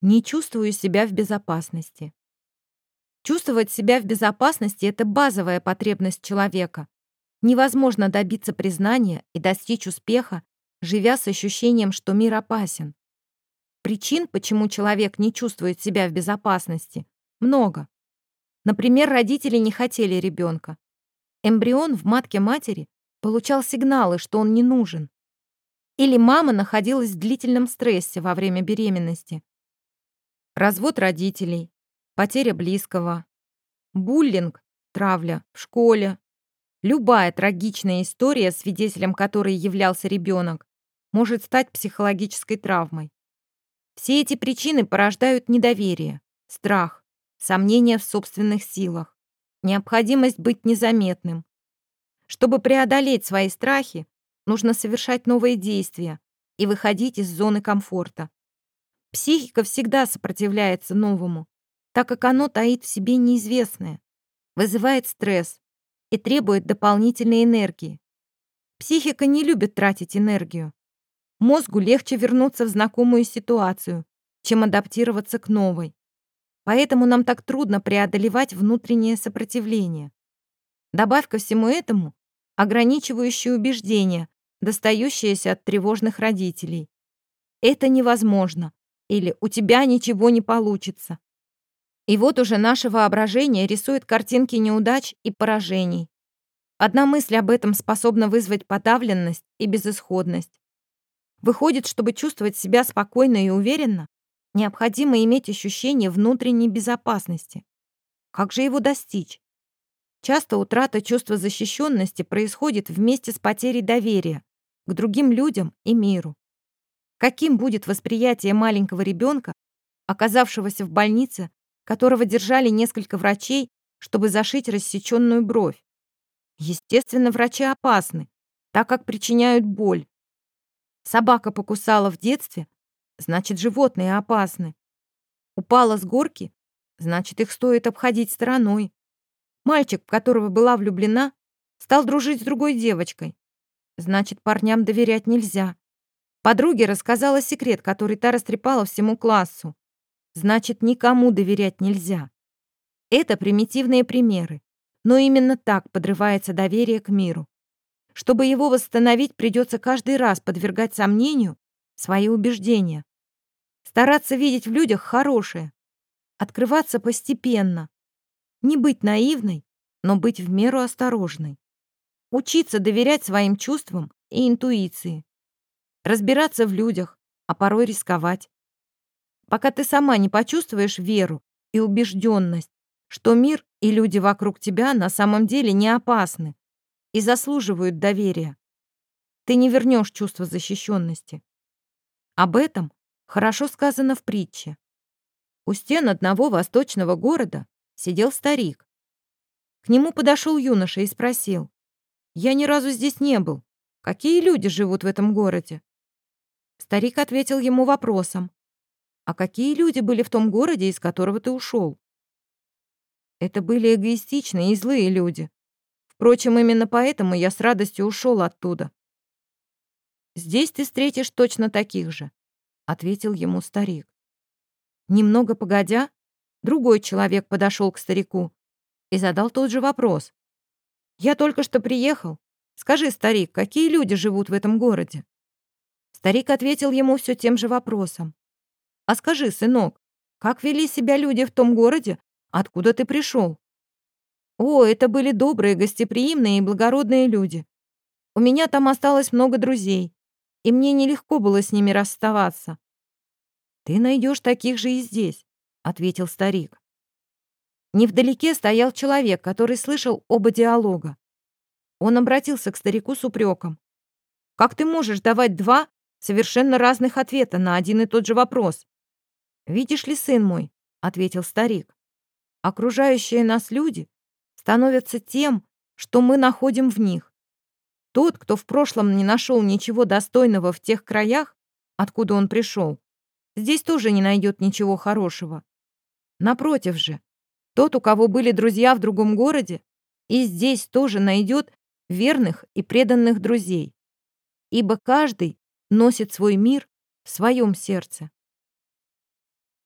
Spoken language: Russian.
Не чувствую себя в безопасности. Чувствовать себя в безопасности — это базовая потребность человека. Невозможно добиться признания и достичь успеха, живя с ощущением, что мир опасен. Причин, почему человек не чувствует себя в безопасности, много. Например, родители не хотели ребенка. Эмбрион в матке матери получал сигналы, что он не нужен. Или мама находилась в длительном стрессе во время беременности. Развод родителей, потеря близкого, буллинг, травля в школе, Любая трагичная история, свидетелем которой являлся ребенок, может стать психологической травмой. Все эти причины порождают недоверие, страх, сомнения в собственных силах, необходимость быть незаметным. Чтобы преодолеть свои страхи, нужно совершать новые действия и выходить из зоны комфорта. Психика всегда сопротивляется новому, так как оно таит в себе неизвестное, вызывает стресс, и требует дополнительной энергии. Психика не любит тратить энергию. Мозгу легче вернуться в знакомую ситуацию, чем адаптироваться к новой. Поэтому нам так трудно преодолевать внутреннее сопротивление. Добавь ко всему этому ограничивающие убеждения, достающиеся от тревожных родителей. Это невозможно или у тебя ничего не получится. И вот уже наше воображение рисует картинки неудач и поражений. Одна мысль об этом способна вызвать подавленность и безысходность. Выходит, чтобы чувствовать себя спокойно и уверенно, необходимо иметь ощущение внутренней безопасности. Как же его достичь? Часто утрата чувства защищенности происходит вместе с потерей доверия к другим людям и миру. Каким будет восприятие маленького ребенка, оказавшегося в больнице которого держали несколько врачей, чтобы зашить рассеченную бровь. Естественно, врачи опасны, так как причиняют боль. Собака покусала в детстве, значит, животные опасны. Упала с горки, значит, их стоит обходить стороной. Мальчик, в которого была влюблена, стал дружить с другой девочкой. Значит, парням доверять нельзя. Подруге рассказала секрет, который та растрепала всему классу значит, никому доверять нельзя. Это примитивные примеры, но именно так подрывается доверие к миру. Чтобы его восстановить, придется каждый раз подвергать сомнению свои убеждения. Стараться видеть в людях хорошее. Открываться постепенно. Не быть наивной, но быть в меру осторожной. Учиться доверять своим чувствам и интуиции. Разбираться в людях, а порой рисковать пока ты сама не почувствуешь веру и убежденность, что мир и люди вокруг тебя на самом деле не опасны и заслуживают доверия. Ты не вернешь чувство защищенности. Об этом хорошо сказано в притче. У стен одного восточного города сидел старик. К нему подошел юноша и спросил, «Я ни разу здесь не был. Какие люди живут в этом городе?» Старик ответил ему вопросом, а какие люди были в том городе, из которого ты ушел? Это были эгоистичные и злые люди. Впрочем, именно поэтому я с радостью ушел оттуда. Здесь ты встретишь точно таких же, ответил ему старик. Немного погодя, другой человек подошел к старику и задал тот же вопрос. «Я только что приехал. Скажи, старик, какие люди живут в этом городе?» Старик ответил ему все тем же вопросом. А скажи, сынок, как вели себя люди в том городе, откуда ты пришел? О, это были добрые, гостеприимные и благородные люди. У меня там осталось много друзей, и мне нелегко было с ними расставаться. Ты найдешь таких же и здесь, ответил старик. Невдалеке стоял человек, который слышал оба диалога. Он обратился к старику с упреком. «Как ты можешь давать два совершенно разных ответа на один и тот же вопрос? «Видишь ли, сын мой», — ответил старик, «окружающие нас люди становятся тем, что мы находим в них. Тот, кто в прошлом не нашел ничего достойного в тех краях, откуда он пришел, здесь тоже не найдет ничего хорошего. Напротив же, тот, у кого были друзья в другом городе, и здесь тоже найдет верных и преданных друзей. Ибо каждый носит свой мир в своем сердце.